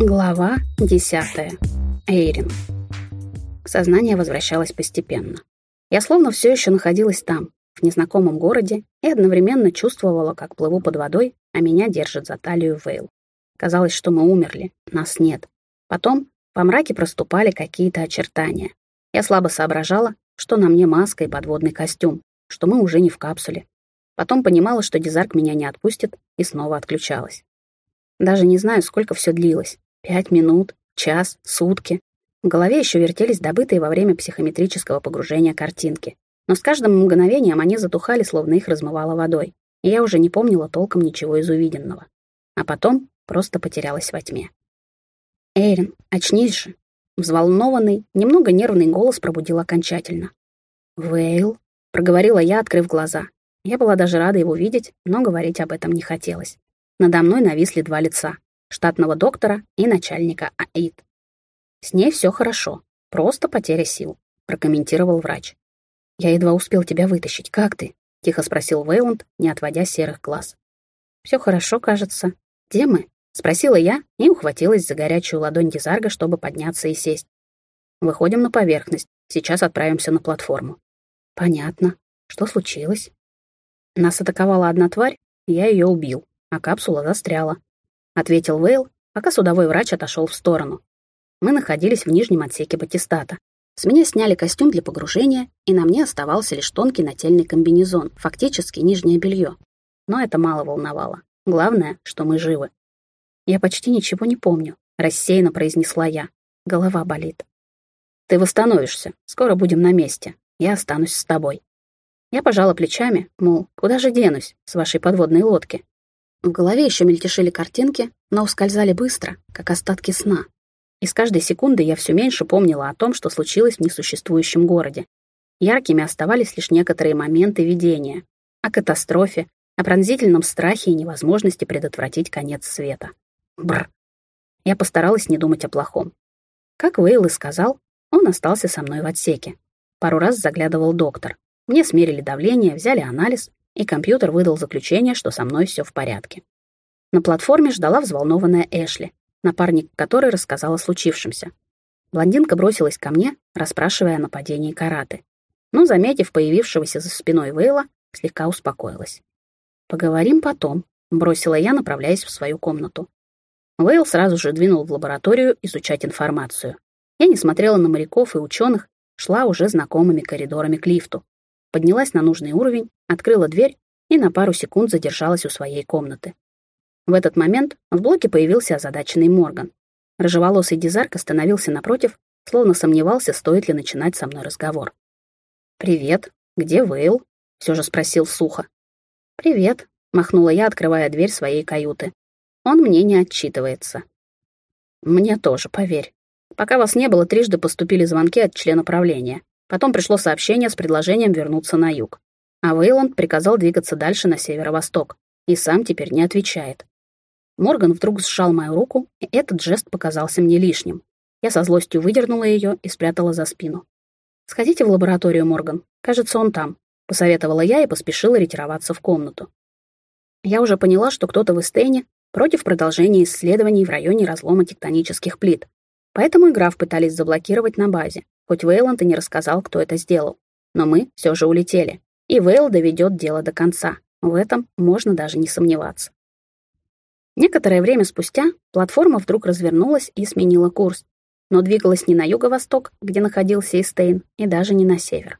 Глава десятая. Эйрин. Сознание возвращалось постепенно. Я словно все еще находилась там, в незнакомом городе, и одновременно чувствовала, как плыву под водой, а меня держит за талию Вейл. Казалось, что мы умерли, нас нет. Потом по мраке проступали какие-то очертания. Я слабо соображала, что на мне маска и подводный костюм, что мы уже не в капсуле. Потом понимала, что Дизарк меня не отпустит, и снова отключалась. Даже не знаю, сколько все длилось. Пять минут, час, сутки. В голове еще вертелись добытые во время психометрического погружения картинки. Но с каждым мгновением они затухали, словно их размывало водой. И я уже не помнила толком ничего из увиденного. А потом просто потерялась во тьме. «Эйрин, очнись же!» Взволнованный, немного нервный голос пробудил окончательно. «Вейл?» — проговорила я, открыв глаза. Я была даже рада его видеть, но говорить об этом не хотелось. Надо мной нависли два лица — штатного доктора и начальника АИД. «С ней все хорошо, просто потеря сил», — прокомментировал врач. «Я едва успел тебя вытащить. Как ты?» — тихо спросил Вейланд, не отводя серых глаз. «Все хорошо, кажется. Где мы?» Спросила я и ухватилась за горячую ладонь Дизарга, чтобы подняться и сесть. Выходим на поверхность. Сейчас отправимся на платформу. Понятно. Что случилось? Нас атаковала одна тварь, я ее убил, а капсула застряла. Ответил Вейл, пока судовой врач отошел в сторону. Мы находились в нижнем отсеке батистата. С меня сняли костюм для погружения, и на мне оставался лишь тонкий нательный комбинезон, фактически нижнее белье. Но это мало волновало. Главное, что мы живы. «Я почти ничего не помню», — рассеянно произнесла я. Голова болит. «Ты восстановишься. Скоро будем на месте. Я останусь с тобой». Я пожала плечами, мол, куда же денусь с вашей подводной лодки? В голове еще мельтешили картинки, но ускользали быстро, как остатки сна. И с каждой секунды я все меньше помнила о том, что случилось в несуществующем городе. Яркими оставались лишь некоторые моменты видения. О катастрофе, о пронзительном страхе и невозможности предотвратить конец света. Бр. Я постаралась не думать о плохом. Как Вейл и сказал, он остался со мной в отсеке. Пару раз заглядывал доктор. Мне смерили давление, взяли анализ, и компьютер выдал заключение, что со мной все в порядке. На платформе ждала взволнованная Эшли, напарник которой рассказал о случившемся. Блондинка бросилась ко мне, расспрашивая о нападении караты. Но, заметив появившегося за спиной Вейла, слегка успокоилась. «Поговорим потом», — бросила я, направляясь в свою комнату. Вейл сразу же двинул в лабораторию изучать информацию. Я не смотрела на моряков и ученых, шла уже знакомыми коридорами к лифту. Поднялась на нужный уровень, открыла дверь и на пару секунд задержалась у своей комнаты. В этот момент в блоке появился озадаченный Морган. Рыжеволосый дизарк остановился напротив, словно сомневался, стоит ли начинать со мной разговор. «Привет. Где Вейл?» — все же спросил сухо. «Привет», — махнула я, открывая дверь своей каюты. Он мне не отчитывается. Мне тоже, поверь. Пока вас не было, трижды поступили звонки от члена правления. Потом пришло сообщение с предложением вернуться на юг. А Вейланд приказал двигаться дальше на северо-восток. И сам теперь не отвечает. Морган вдруг сжал мою руку, и этот жест показался мне лишним. Я со злостью выдернула ее и спрятала за спину. «Сходите в лабораторию, Морган. Кажется, он там», — посоветовала я и поспешила ретироваться в комнату. Я уже поняла, что кто-то в Эстейне против продолжения исследований в районе разлома тектонических плит. Поэтому и граф пытались заблокировать на базе, хоть Вейланд и не рассказал, кто это сделал. Но мы все же улетели. И Вейл доведет дело до конца. В этом можно даже не сомневаться. Некоторое время спустя платформа вдруг развернулась и сменила курс, но двигалась не на юго-восток, где находился Истейн, и даже не на север.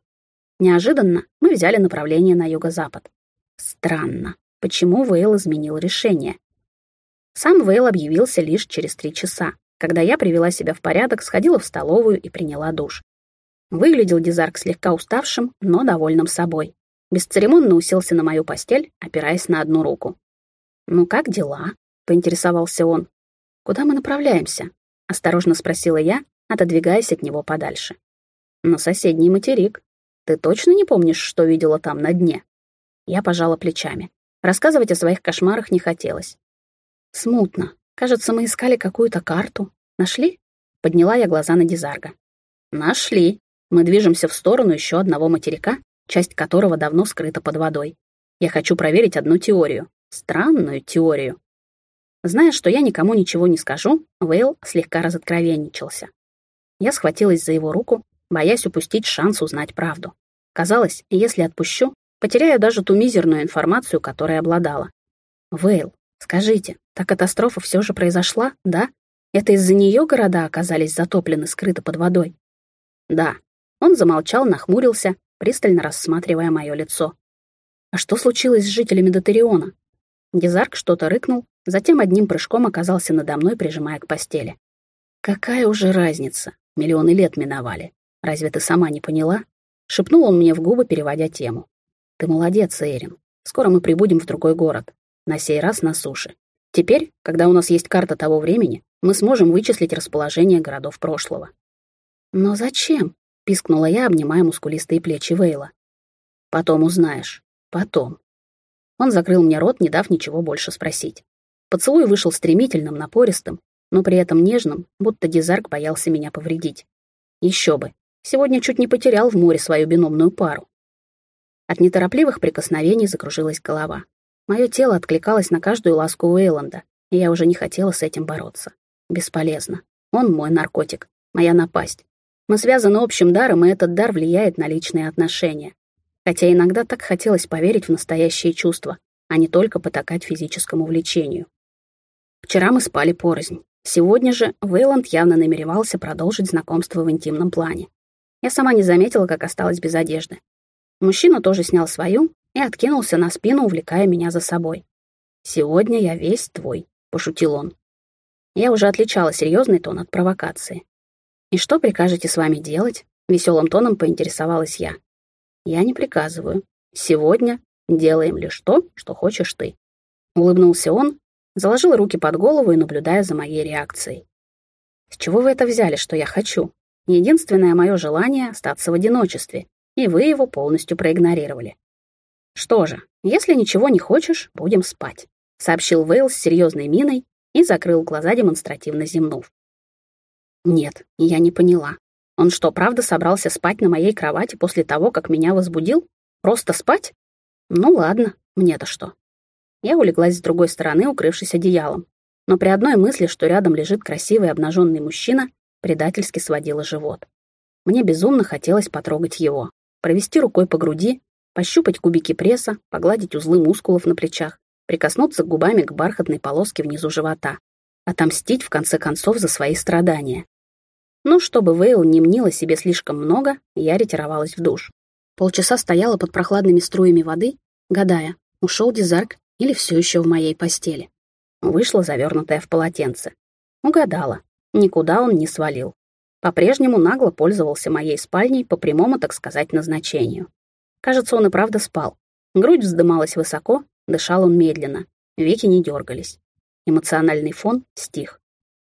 Неожиданно мы взяли направление на юго-запад. Странно, почему Вейл изменил решение? Сам Вейл объявился лишь через три часа, когда я привела себя в порядок, сходила в столовую и приняла душ. Выглядел Дизарк слегка уставшим, но довольным собой. Бесцеремонно уселся на мою постель, опираясь на одну руку. «Ну как дела?» — поинтересовался он. «Куда мы направляемся?» — осторожно спросила я, отодвигаясь от него подальше. «На соседний материк. Ты точно не помнишь, что видела там на дне?» Я пожала плечами. Рассказывать о своих кошмарах не хотелось. Смутно. Кажется, мы искали какую-то карту. Нашли? Подняла я глаза на Дизарга. Нашли. Мы движемся в сторону еще одного материка, часть которого давно скрыта под водой. Я хочу проверить одну теорию. Странную теорию. Зная, что я никому ничего не скажу, Вейл слегка разоткровенничался. Я схватилась за его руку, боясь упустить шанс узнать правду. Казалось, если отпущу, потеряю даже ту мизерную информацию, которой обладала. «Вейл, скажите, та катастрофа все же произошла, да? Это из-за нее города оказались затоплены скрыто под водой?» «Да». Он замолчал, нахмурился, пристально рассматривая мое лицо. «А что случилось с жителями Дотериона?» Гизарк что-то рыкнул, затем одним прыжком оказался надо мной, прижимая к постели. «Какая уже разница? Миллионы лет миновали. Разве ты сама не поняла?» Шепнул он мне в губы, переводя тему. «Ты молодец, Эрин. Скоро мы прибудем в другой город. На сей раз на суше. Теперь, когда у нас есть карта того времени, мы сможем вычислить расположение городов прошлого». «Но зачем?» — пискнула я, обнимая мускулистые плечи Вейла. «Потом узнаешь. Потом». Он закрыл мне рот, не дав ничего больше спросить. Поцелуй вышел стремительным, напористым, но при этом нежным, будто Дизарк боялся меня повредить. Еще бы, сегодня чуть не потерял в море свою биномную пару. От неторопливых прикосновений закружилась голова. Мое тело откликалось на каждую ласку Уэйланда, и я уже не хотела с этим бороться. Бесполезно. Он мой наркотик, моя напасть. Мы связаны общим даром, и этот дар влияет на личные отношения хотя иногда так хотелось поверить в настоящие чувства, а не только потакать физическому влечению. Вчера мы спали порознь. Сегодня же Вейланд явно намеревался продолжить знакомство в интимном плане. Я сама не заметила, как осталась без одежды. Мужчина тоже снял свою и откинулся на спину, увлекая меня за собой. «Сегодня я весь твой», — пошутил он. Я уже отличала серьезный тон от провокации. «И что прикажете с вами делать?» — веселым тоном поинтересовалась я. Я не приказываю. Сегодня делаем лишь то, что хочешь ты. Улыбнулся он, заложил руки под голову и наблюдая за моей реакцией. С чего вы это взяли, что я хочу? Единственное мое желание — остаться в одиночестве, и вы его полностью проигнорировали. Что же, если ничего не хочешь, будем спать, сообщил Вейл с серьезной миной и закрыл глаза, демонстративно зевнув. Нет, я не поняла. Он что, правда собрался спать на моей кровати после того, как меня возбудил? Просто спать? Ну ладно, мне-то что. Я улеглась с другой стороны, укрывшись одеялом. Но при одной мысли, что рядом лежит красивый обнаженный мужчина, предательски сводила живот. Мне безумно хотелось потрогать его, провести рукой по груди, пощупать кубики пресса, погладить узлы мускулов на плечах, прикоснуться губами к бархатной полоске внизу живота, отомстить в конце концов за свои страдания. Но чтобы Вейл не мнила себе слишком много, я ретировалась в душ. Полчаса стояла под прохладными струями воды, гадая, ушел Дизарк или все еще в моей постели. Вышла завернутая в полотенце. Угадала. Никуда он не свалил. По-прежнему нагло пользовался моей спальней по прямому, так сказать, назначению. Кажется, он и правда спал. Грудь вздымалась высоко, дышал он медленно, веки не дергались. Эмоциональный фон стих.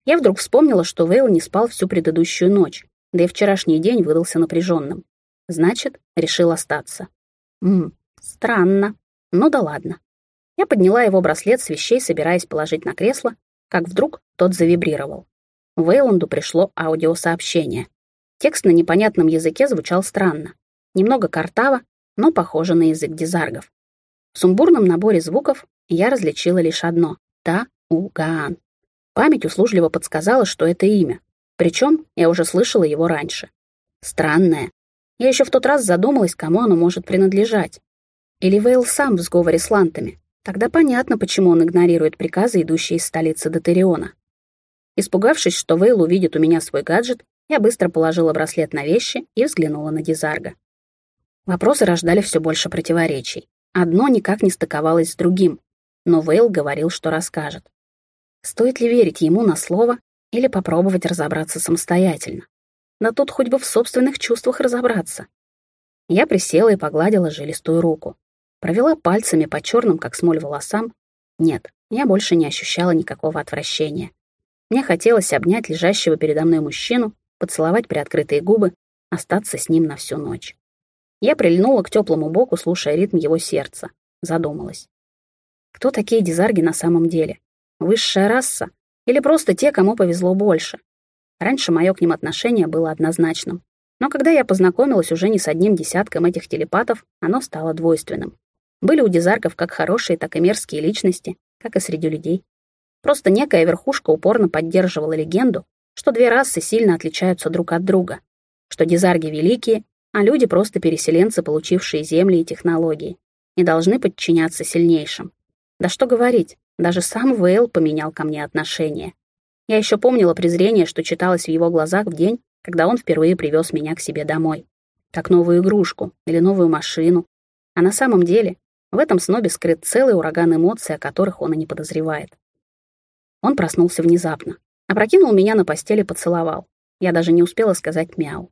Я вдруг вспомнила, что Вейл не спал всю предыдущую ночь, да и вчерашний день выдался напряженным. Значит, решил остаться. Ммм, странно. Ну да ладно. Я подняла его браслет с вещей, собираясь положить на кресло, как вдруг тот завибрировал. Вейланду пришло аудиосообщение. Текст на непонятном языке звучал странно. Немного картаво, но похоже на язык дизаргов. В сумбурном наборе звуков я различила лишь одно — Та-У-Гаан. Память услужливо подсказала, что это имя. Причем я уже слышала его раньше. Странное. Я еще в тот раз задумалась, кому оно может принадлежать. Или Вейл сам в сговоре с лантами. Тогда понятно, почему он игнорирует приказы, идущие из столицы Дотериона. Испугавшись, что Вейл увидит у меня свой гаджет, я быстро положила браслет на вещи и взглянула на Дизарга. Вопросы рождали все больше противоречий. Одно никак не стыковалось с другим, но Вейл говорил, что расскажет. Стоит ли верить ему на слово или попробовать разобраться самостоятельно? Да тут хоть бы в собственных чувствах разобраться. Я присела и погладила жилистую руку. Провела пальцами по черным, как смоль, волосам. Нет, я больше не ощущала никакого отвращения. Мне хотелось обнять лежащего передо мной мужчину, поцеловать приоткрытые губы, остаться с ним на всю ночь. Я прильнула к теплому боку, слушая ритм его сердца. Задумалась. Кто такие дизарги на самом деле? Высшая раса? Или просто те, кому повезло больше? Раньше мое к ним отношение было однозначным. Но когда я познакомилась уже не с одним десятком этих телепатов, оно стало двойственным. Были у дизарков как хорошие, так и мерзкие личности, как и среди людей. Просто некая верхушка упорно поддерживала легенду, что две расы сильно отличаются друг от друга, что дизарги великие, а люди просто переселенцы, получившие земли и технологии, и должны подчиняться сильнейшим. Да что говорить, даже сам Вейл поменял ко мне отношение. Я еще помнила презрение, что читалось в его глазах в день, когда он впервые привез меня к себе домой. Как новую игрушку или новую машину. А на самом деле в этом снобе скрыт целый ураган эмоций, о которых он и не подозревает. Он проснулся внезапно. Опрокинул меня на постели поцеловал. Я даже не успела сказать мяу.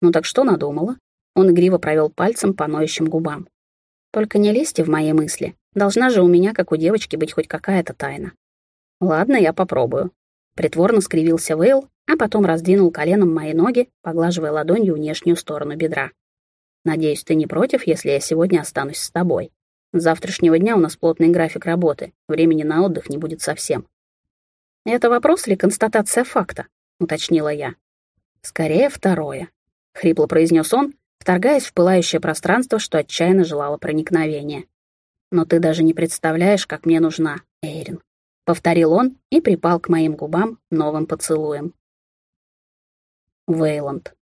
«Ну так что надумала?» Он игриво провел пальцем по ноющим губам. «Только не лезьте в мои мысли. Должна же у меня, как у девочки, быть хоть какая-то тайна». «Ладно, я попробую». Притворно скривился Вейл, а потом раздвинул коленом мои ноги, поглаживая ладонью внешнюю сторону бедра. «Надеюсь, ты не против, если я сегодня останусь с тобой. С завтрашнего дня у нас плотный график работы, времени на отдых не будет совсем». «Это вопрос или констатация факта?» — уточнила я. «Скорее второе», — хрипло произнес он, вторгаясь в пылающее пространство, что отчаянно желало проникновения. «Но ты даже не представляешь, как мне нужна, Эйрин», — повторил он и припал к моим губам новым поцелуем. Вейланд.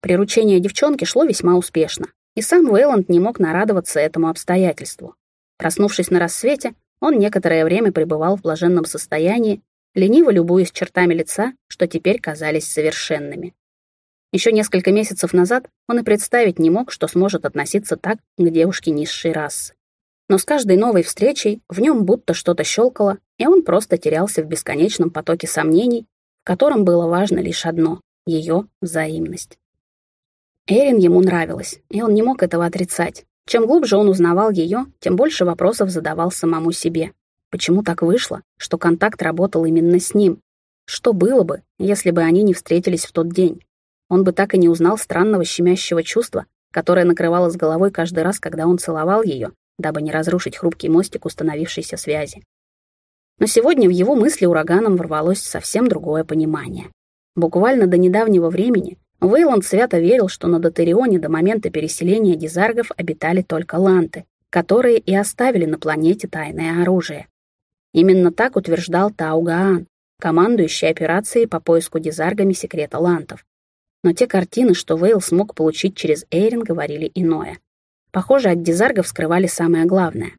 Приручение девчонки шло весьма успешно, и сам Вейланд не мог нарадоваться этому обстоятельству. Проснувшись на рассвете, он некоторое время пребывал в блаженном состоянии лениво любуясь чертами лица, что теперь казались совершенными. Еще несколько месяцев назад он и представить не мог, что сможет относиться так к девушке низшей расы. Но с каждой новой встречей в нем будто что-то щелкало, и он просто терялся в бесконечном потоке сомнений, в котором было важно лишь одно — ее взаимность. Эрин ему нравилась, и он не мог этого отрицать. Чем глубже он узнавал ее, тем больше вопросов задавал самому себе. Почему так вышло, что контакт работал именно с ним? Что было бы, если бы они не встретились в тот день? Он бы так и не узнал странного щемящего чувства, которое накрывало с головой каждый раз, когда он целовал ее, дабы не разрушить хрупкий мостик установившейся связи. Но сегодня в его мысли ураганом ворвалось совсем другое понимание. Буквально до недавнего времени Вейланд свято верил, что на Дотерионе до момента переселения дизаргов обитали только ланты, которые и оставили на планете тайное оружие. Именно так утверждал Таугаан, командующий операцией по поиску дизаргами секрета лантов. Но те картины, что Вейл смог получить через Эйрин, говорили иное. Похоже, от дизаргов скрывали самое главное.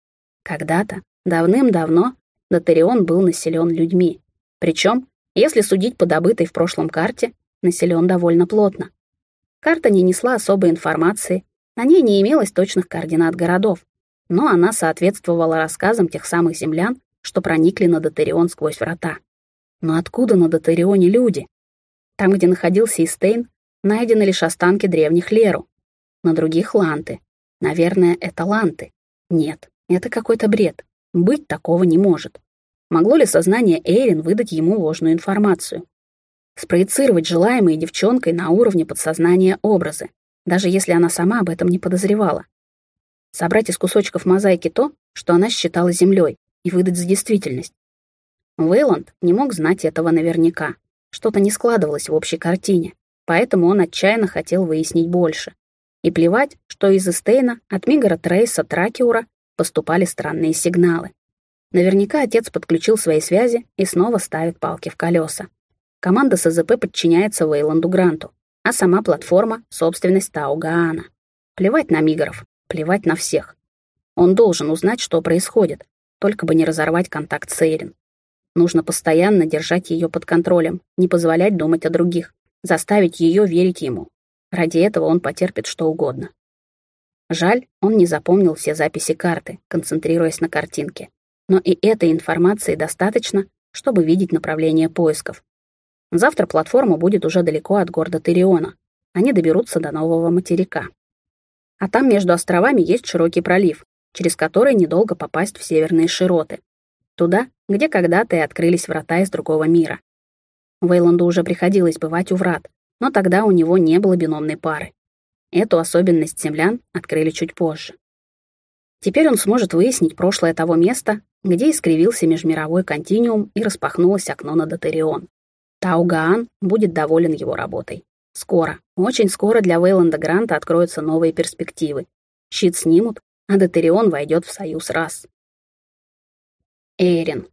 Когда-то, давным-давно, Дотарион был населен людьми. Причем, если судить по добытой в прошлом карте, населен довольно плотно. Карта не несла особой информации, на ней не имелось точных координат городов, но она соответствовала рассказам тех самых землян, что проникли на Дотарион сквозь врата. Но откуда на Дотарионе люди? Там, где находился Истейн, найдены лишь останки древних Леру. На других — ланты. Наверное, это ланты. Нет, это какой-то бред. Быть такого не может. Могло ли сознание Эйрин выдать ему ложную информацию? Спроецировать желаемые девчонкой на уровне подсознания образы, даже если она сама об этом не подозревала. Собрать из кусочков мозаики то, что она считала землей, и выдать за действительность. Вейланд не мог знать этого наверняка. Что-то не складывалось в общей картине, поэтому он отчаянно хотел выяснить больше. И плевать, что из Эстейна от Мигора Трейса Тракиура поступали странные сигналы. Наверняка отец подключил свои связи и снова ставит палки в колеса. Команда СЗП подчиняется Вейланду Гранту, а сама платформа — собственность Тау Гаана. Плевать на Мигоров, плевать на всех. Он должен узнать, что происходит, только бы не разорвать контакт с Эйрин. Нужно постоянно держать ее под контролем, не позволять думать о других, заставить ее верить ему. Ради этого он потерпит что угодно. Жаль, он не запомнил все записи карты, концентрируясь на картинке. Но и этой информации достаточно, чтобы видеть направление поисков. Завтра платформа будет уже далеко от города Териона. Они доберутся до нового материка. А там между островами есть широкий пролив, через который недолго попасть в северные широты. Туда, где когда-то и открылись врата из другого мира. Вейланду уже приходилось бывать у врат, но тогда у него не было биномной пары. Эту особенность землян открыли чуть позже. Теперь он сможет выяснить прошлое того места, где искривился межмировой континуум и распахнулось окно на Дотерион. Таугаан будет доволен его работой. Скоро, очень скоро для Вейланда Гранта откроются новые перспективы. Щит снимут, а Дотерион войдет в союз рас. Эйрин.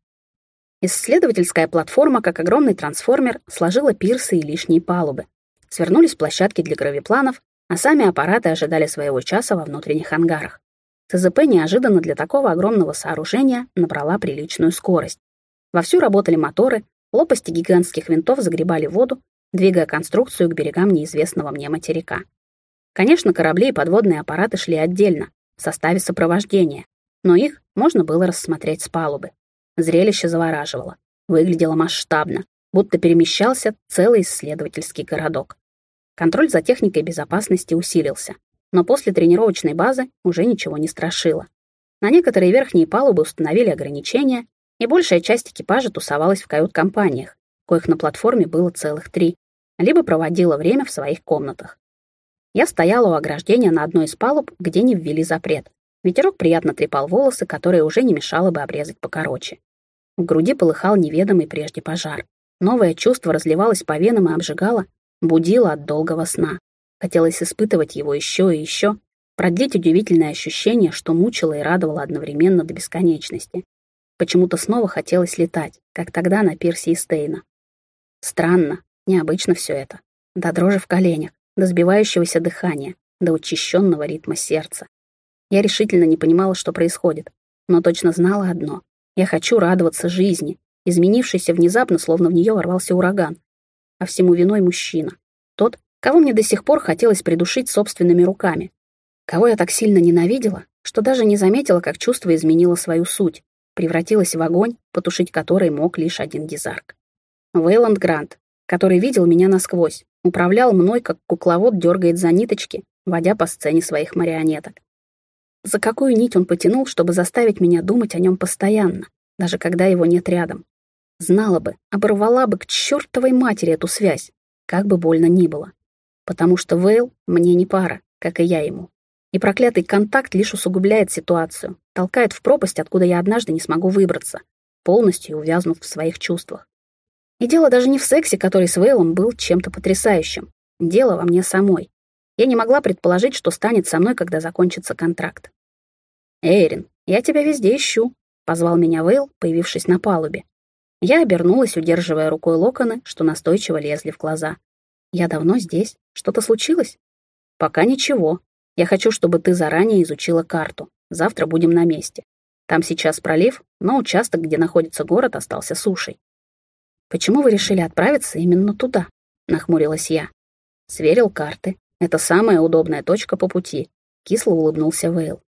Исследовательская платформа, как огромный трансформер, сложила пирсы и лишние палубы. Свернулись площадки для гравипланов, а сами аппараты ожидали своего часа во внутренних ангарах. ЦЗП неожиданно для такого огромного сооружения набрала приличную скорость. Вовсю работали моторы, лопасти гигантских винтов загребали воду, двигая конструкцию к берегам неизвестного мне материка. Конечно, корабли и подводные аппараты шли отдельно, в составе сопровождения, но их можно было рассмотреть с палубы. Зрелище завораживало, выглядело масштабно, будто перемещался целый исследовательский городок. Контроль за техникой безопасности усилился, но после тренировочной базы уже ничего не страшило. На некоторые верхние палубы установили ограничения, и большая часть экипажа тусовалась в кают-компаниях, коих на платформе было целых три, либо проводила время в своих комнатах. Я стояла у ограждения на одной из палуб, где не ввели запрет. Ветерок приятно трепал волосы, которые уже не мешало бы обрезать покороче. В груди полыхал неведомый прежде пожар. Новое чувство разливалось по венам и обжигало, будило от долгого сна. Хотелось испытывать его еще и еще, продлить удивительное ощущение, что мучило и радовало одновременно до бесконечности. Почему-то снова хотелось летать, как тогда на пирсе Стейна. Странно, необычно все это. До дрожи в коленях, до сбивающегося дыхания, до учащенного ритма сердца. Я решительно не понимала, что происходит, но точно знала одно. Я хочу радоваться жизни, изменившейся внезапно, словно в нее ворвался ураган. А всему виной мужчина. Тот, кого мне до сих пор хотелось придушить собственными руками. Кого я так сильно ненавидела, что даже не заметила, как чувство изменило свою суть, превратилось в огонь, потушить который мог лишь один дизарк. Вейланд Грант, который видел меня насквозь, управлял мной, как кукловод дергает за ниточки, водя по сцене своих марионеток. За какую нить он потянул, чтобы заставить меня думать о нем постоянно, даже когда его нет рядом? Знала бы, оборвала бы к чертовой матери эту связь, как бы больно ни было. Потому что Вейл мне не пара, как и я ему. И проклятый контакт лишь усугубляет ситуацию, толкает в пропасть, откуда я однажды не смогу выбраться, полностью увязнув в своих чувствах. И дело даже не в сексе, который с Вейлом был чем-то потрясающим. Дело во мне самой. Я не могла предположить, что станет со мной, когда закончится контракт. «Эйрин, я тебя везде ищу», — позвал меня Вейл, появившись на палубе. Я обернулась, удерживая рукой локоны, что настойчиво лезли в глаза. «Я давно здесь. Что-то случилось?» «Пока ничего. Я хочу, чтобы ты заранее изучила карту. Завтра будем на месте. Там сейчас пролив, но участок, где находится город, остался сушей». «Почему вы решили отправиться именно туда?» — нахмурилась я. Сверил карты. Это самая удобная точка по пути. Кисло улыбнулся Вейл.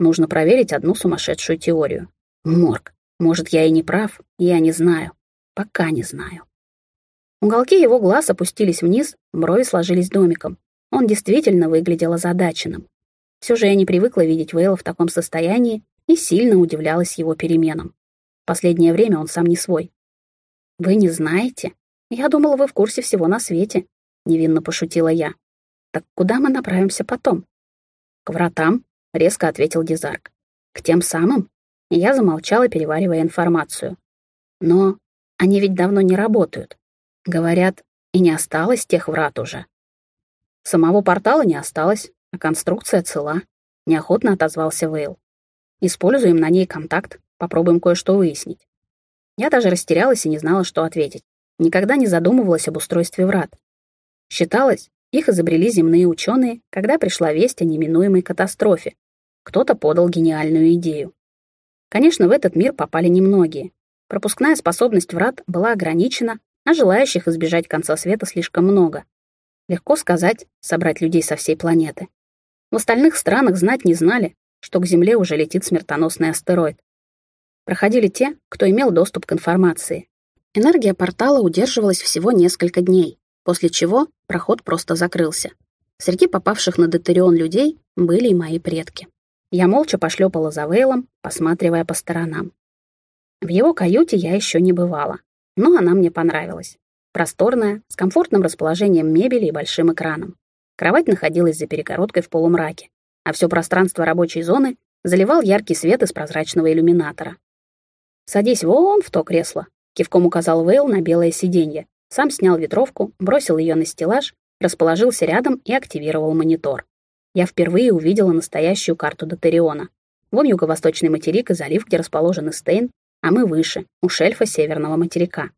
Нужно проверить одну сумасшедшую теорию. Морг. Может, я и не прав, я не знаю. Пока не знаю. Уголки его глаз опустились вниз, брови сложились домиком. Он действительно выглядел озадаченным. Все же я не привыкла видеть Вейла в таком состоянии и сильно удивлялась его переменам. Последнее время он сам не свой. «Вы не знаете? Я думала, вы в курсе всего на свете», — невинно пошутила я. «Так куда мы направимся потом?» «К вратам», — резко ответил Дизарк. «К тем самым?» Я замолчала, переваривая информацию. «Но они ведь давно не работают. Говорят, и не осталось тех врат уже». «Самого портала не осталось, а конструкция цела», — неохотно отозвался Вейл. «Используем на ней контакт, попробуем кое-что выяснить». Я даже растерялась и не знала, что ответить. Никогда не задумывалась об устройстве врат. Считалось, их изобрели земные ученые, когда пришла весть о неминуемой катастрофе. Кто-то подал гениальную идею. Конечно, в этот мир попали немногие. Пропускная способность врат была ограничена, а желающих избежать конца света слишком много. Легко сказать, собрать людей со всей планеты. В остальных странах знать не знали, что к Земле уже летит смертоносный астероид. Проходили те, кто имел доступ к информации. Энергия портала удерживалась всего несколько дней после чего проход просто закрылся. Среди попавших на Детерион людей были и мои предки. Я молча пошлепала за Вейлом, посматривая по сторонам. В его каюте я еще не бывала, но она мне понравилась. Просторная, с комфортным расположением мебели и большим экраном. Кровать находилась за перегородкой в полумраке, а все пространство рабочей зоны заливал яркий свет из прозрачного иллюминатора. «Садись вон в то кресло», — кивком указал Вейл на белое сиденье, сам снял ветровку, бросил ее на стеллаж, расположился рядом и активировал монитор. Я впервые увидела настоящую карту Дотериона. Вон юго-восточный материк и залив, где расположен Стейн, а мы выше, у шельфа северного материка.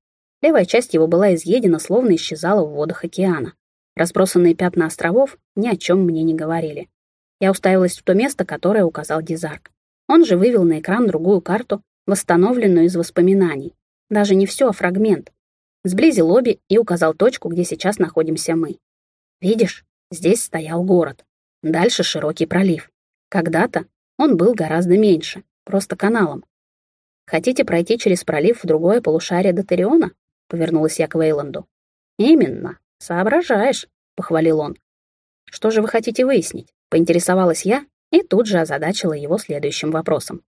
Левая часть его была изъедена, словно исчезала в водах океана. Разбросанные пятна островов ни о чем мне не говорили. Я уставилась в то место, которое указал Дизарк. Он же вывел на экран другую карту, восстановленную из воспоминаний. Даже не все, а фрагмент. Сблизил обе и указал точку, где сейчас находимся мы. Видишь, здесь стоял город. Дальше широкий пролив. Когда-то он был гораздо меньше, просто каналом. Хотите пройти через пролив в другое полушарие Дотериона? Повернулась я к Вейланду. Именно. Соображаешь, похвалил он. Что же вы хотите выяснить? Поинтересовалась я и тут же озадачила его следующим вопросом.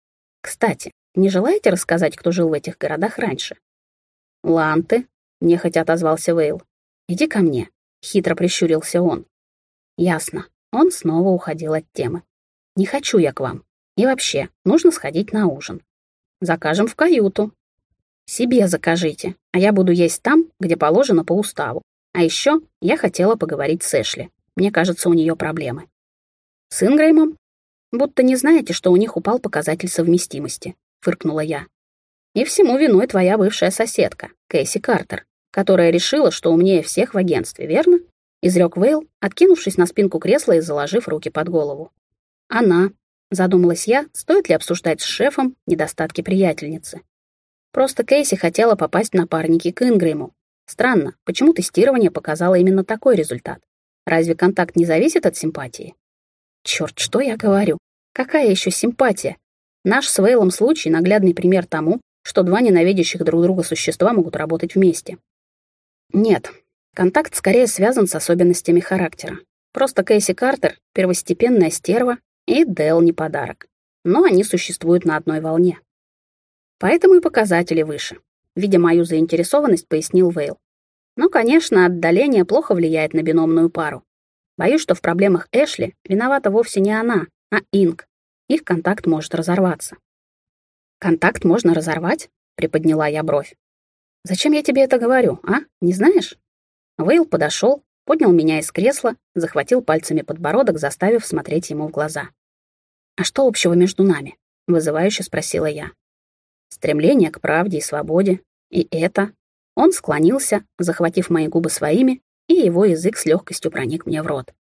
Кстати, не желаете рассказать, кто жил в этих городах раньше? Ланты, нехотя отозвался Вейл. Иди ко мне, хитро прищурился он. Ясно. Он снова уходил от темы. Не хочу я к вам. И вообще, нужно сходить на ужин. Закажем в каюту. Себе закажите, а я буду есть там, где положено по уставу. А еще я хотела поговорить с Эшли. Мне кажется, у нее проблемы. С Ингреймом? Будто не знаете, что у них упал показатель совместимости, фыркнула я. И всему виной твоя бывшая соседка, Кэсси Картер, которая решила, что умнее всех в агентстве, верно? Изрек Вейл, откинувшись на спинку кресла и заложив руки под голову. Она, задумалась я, стоит ли обсуждать с шефом недостатки приятельницы. Просто Кейси хотела попасть в напарники к Ингриму. Странно, почему тестирование показало именно такой результат? Разве контакт не зависит от симпатии? Черт, что я говорю? Какая еще симпатия? Наш с Вейлом случай — наглядный пример тому, что два ненавидящих друг друга существа могут работать вместе. Нет, Контакт скорее связан с особенностями характера. Просто Кейси Картер — первостепенная стерва, и Дэл не подарок. Но они существуют на одной волне. Поэтому и показатели выше. Видя мою заинтересованность, пояснил Вейл. Но, конечно, отдаление плохо влияет на биномную пару. Боюсь, что в проблемах Эшли виновата вовсе не она, а Инг. Их контакт может разорваться. «Контакт можно разорвать?» — приподняла я бровь. «Зачем я тебе это говорю, а? Не знаешь?» Вейл подошел, поднял меня из кресла, захватил пальцами подбородок, заставив смотреть ему в глаза. «А что общего между нами?» — вызывающе спросила я. «Стремление к правде и свободе. И это...» Он склонился, захватив мои губы своими, и его язык с легкостью проник мне в рот.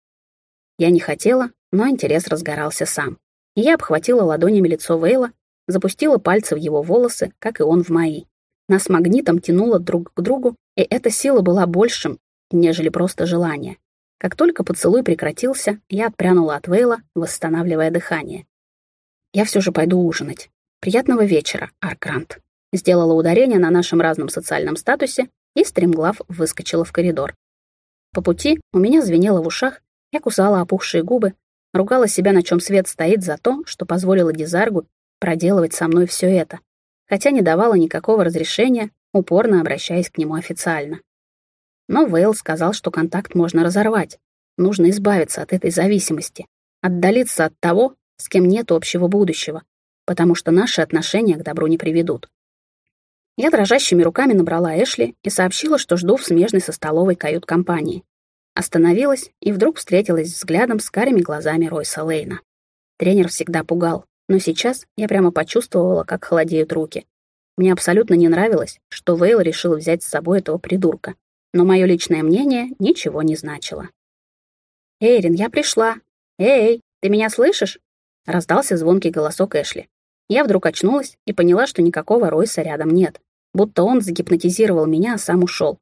Я не хотела, но интерес разгорался сам. И я обхватила ладонями лицо Вейла, запустила пальцы в его волосы, как и он в мои. Нас магнитом тянуло друг к другу, и эта сила была большим, нежели просто желание. Как только поцелуй прекратился, я отпрянула от Вейла, восстанавливая дыхание. «Я все же пойду ужинать. Приятного вечера, Аркрант». Сделала ударение на нашем разном социальном статусе и, стремглав, выскочила в коридор. По пути у меня звенело в ушах, я кусала опухшие губы, ругала себя, на чем свет стоит, за то, что позволила Дизаргу проделывать со мной все это, хотя не давала никакого разрешения, упорно обращаясь к нему официально. Но Вейл сказал, что контакт можно разорвать. Нужно избавиться от этой зависимости, отдалиться от того, с кем нет общего будущего, потому что наши отношения к добру не приведут. Я дрожащими руками набрала Эшли и сообщила, что жду в смежной со столовой кают-компании. Остановилась и вдруг встретилась взглядом с карими глазами Ройса Лейна. Тренер всегда пугал, но сейчас я прямо почувствовала, как холодеют руки. Мне абсолютно не нравилось, что Вейл решил взять с собой этого придурка, но мое личное мнение ничего не значило. «Эйрин, я пришла! Эй, ты меня слышишь?» Раздался звонкий голосок Эшли. Я вдруг очнулась и поняла, что никакого Ройса рядом нет, будто он загипнотизировал меня, а сам ушел.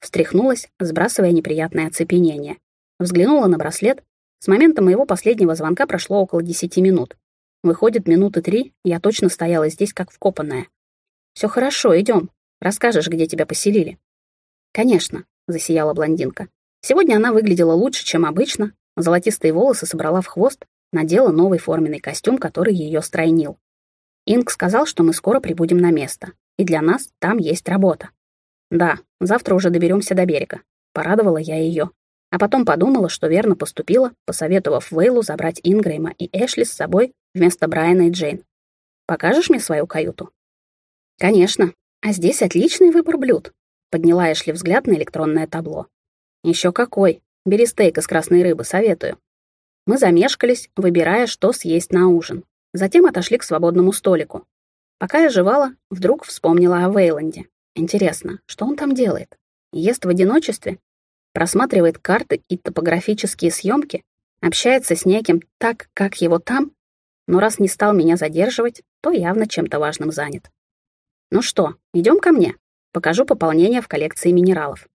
Встряхнулась, сбрасывая неприятное оцепенение. Взглянула на браслет. С момента моего последнего звонка прошло около десяти минут. Выходит, минуты три я точно стояла здесь, как вкопанная. Все хорошо, идем. Расскажешь, где тебя поселили. Конечно, засияла блондинка. Сегодня она выглядела лучше, чем обычно. Золотистые волосы собрала в хвост, надела новый форменный костюм, который ее стройнил. Инг сказал, что мы скоро прибудем на место, и для нас там есть работа. Да, завтра уже доберемся до берега. Порадовала я ее. А потом подумала, что верно поступила, посоветовав Вейлу забрать Ингрейма и Эшли с собой вместо Брайана и Джейн. «Покажешь мне свою каюту?» «Конечно. А здесь отличный выбор блюд», — подняла Эшли взгляд на электронное табло. «Еще какой. Бери стейк из красной рыбы, советую». Мы замешкались, выбирая, что съесть на ужин. Затем отошли к свободному столику. Пока я жевала, вдруг вспомнила о Вейланде. Интересно, что он там делает? Ест в одиночестве? Просматривает карты и топографические съемки? Общается с неким так, как его там? Но раз не стал меня задерживать, то явно чем-то важным занят. Ну что, идем ко мне? Покажу пополнение в коллекции минералов.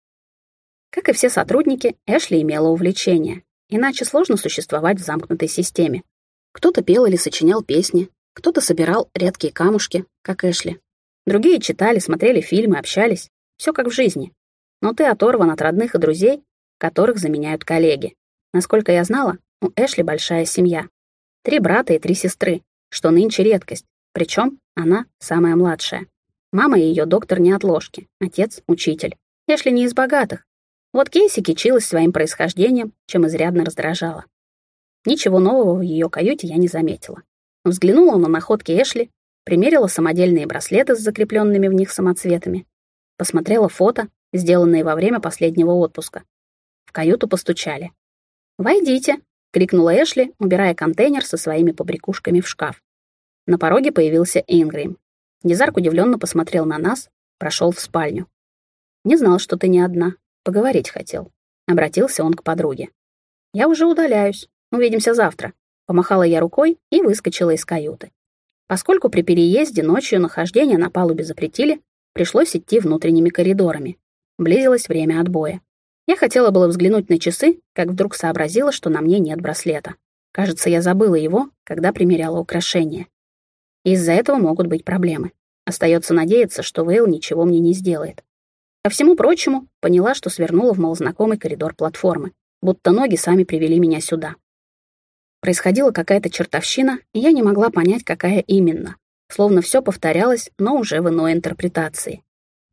Как и все сотрудники, Эшли имела увлечение, иначе сложно существовать в замкнутой системе. Кто-то пел или сочинял песни, кто-то собирал редкие камушки, как Эшли. Другие читали, смотрели фильмы, общались. Все как в жизни. Но ты оторван от родных и друзей, которых заменяют коллеги. Насколько я знала, у Эшли большая семья. Три брата и три сестры, что нынче редкость. Причем она самая младшая. Мама ее доктор неотложки, отец — учитель. Эшли не из богатых. Вот Кейси кичилась своим происхождением, чем изрядно раздражала. Ничего нового в ее каюте я не заметила. Взглянула на находки Эшли, примерила самодельные браслеты с закрепленными в них самоцветами, посмотрела фото, сделанные во время последнего отпуска. В каюту постучали. «Войдите!» — крикнула Эшли, убирая контейнер со своими побрякушками в шкаф. На пороге появился Ингрим. Дизарк удивленно посмотрел на нас, прошел в спальню. «Не знал, что ты не одна. Поговорить хотел». Обратился он к подруге. «Я уже удаляюсь. Увидимся завтра». Помахала я рукой и выскочила из каюты. Поскольку при переезде ночью нахождение на палубе запретили, пришлось идти внутренними коридорами. Близилось время отбоя. Я хотела было взглянуть на часы, как вдруг сообразила, что на мне нет браслета. Кажется, я забыла его, когда примеряла украшение. Из-за этого могут быть проблемы. Остается надеяться, что Вейл ничего мне не сделает. Ко всему прочему, поняла, что свернула в малознакомый коридор платформы, будто ноги сами привели меня сюда. Происходила какая-то чертовщина, и я не могла понять, какая именно. Словно все повторялось, но уже в иной интерпретации.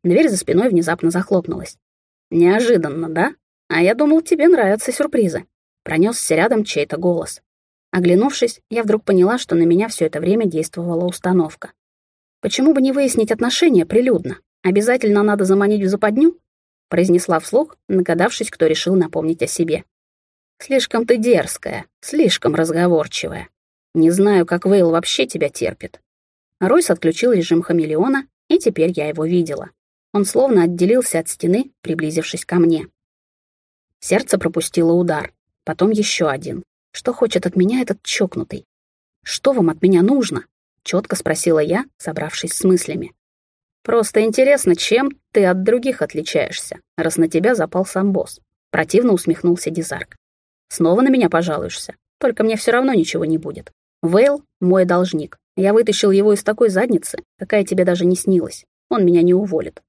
Дверь за спиной внезапно захлопнулась. «Неожиданно, да? А я думал, тебе нравятся сюрпризы». Пронесся рядом чей-то голос. Оглянувшись, я вдруг поняла, что на меня все это время действовала установка. «Почему бы не выяснить отношения прилюдно? Обязательно надо заманить в западню?» произнесла вслух, нагадавшись, кто решил напомнить о себе. «Слишком ты дерзкая, слишком разговорчивая. Не знаю, как Вейл вообще тебя терпит». Ройс отключил режим хамелеона, и теперь я его видела. Он словно отделился от стены, приблизившись ко мне. Сердце пропустило удар, потом еще один. Что хочет от меня этот чокнутый? Что вам от меня нужно? Четко спросила я, собравшись с мыслями. Просто интересно, чем ты от других отличаешься, раз на тебя запал сам босс. Противно усмехнулся Дизарк. Снова на меня пожалуешься. Только мне все равно ничего не будет. Вейл — мой должник. Я вытащил его из такой задницы, какая тебе даже не снилась. Он меня не уволит.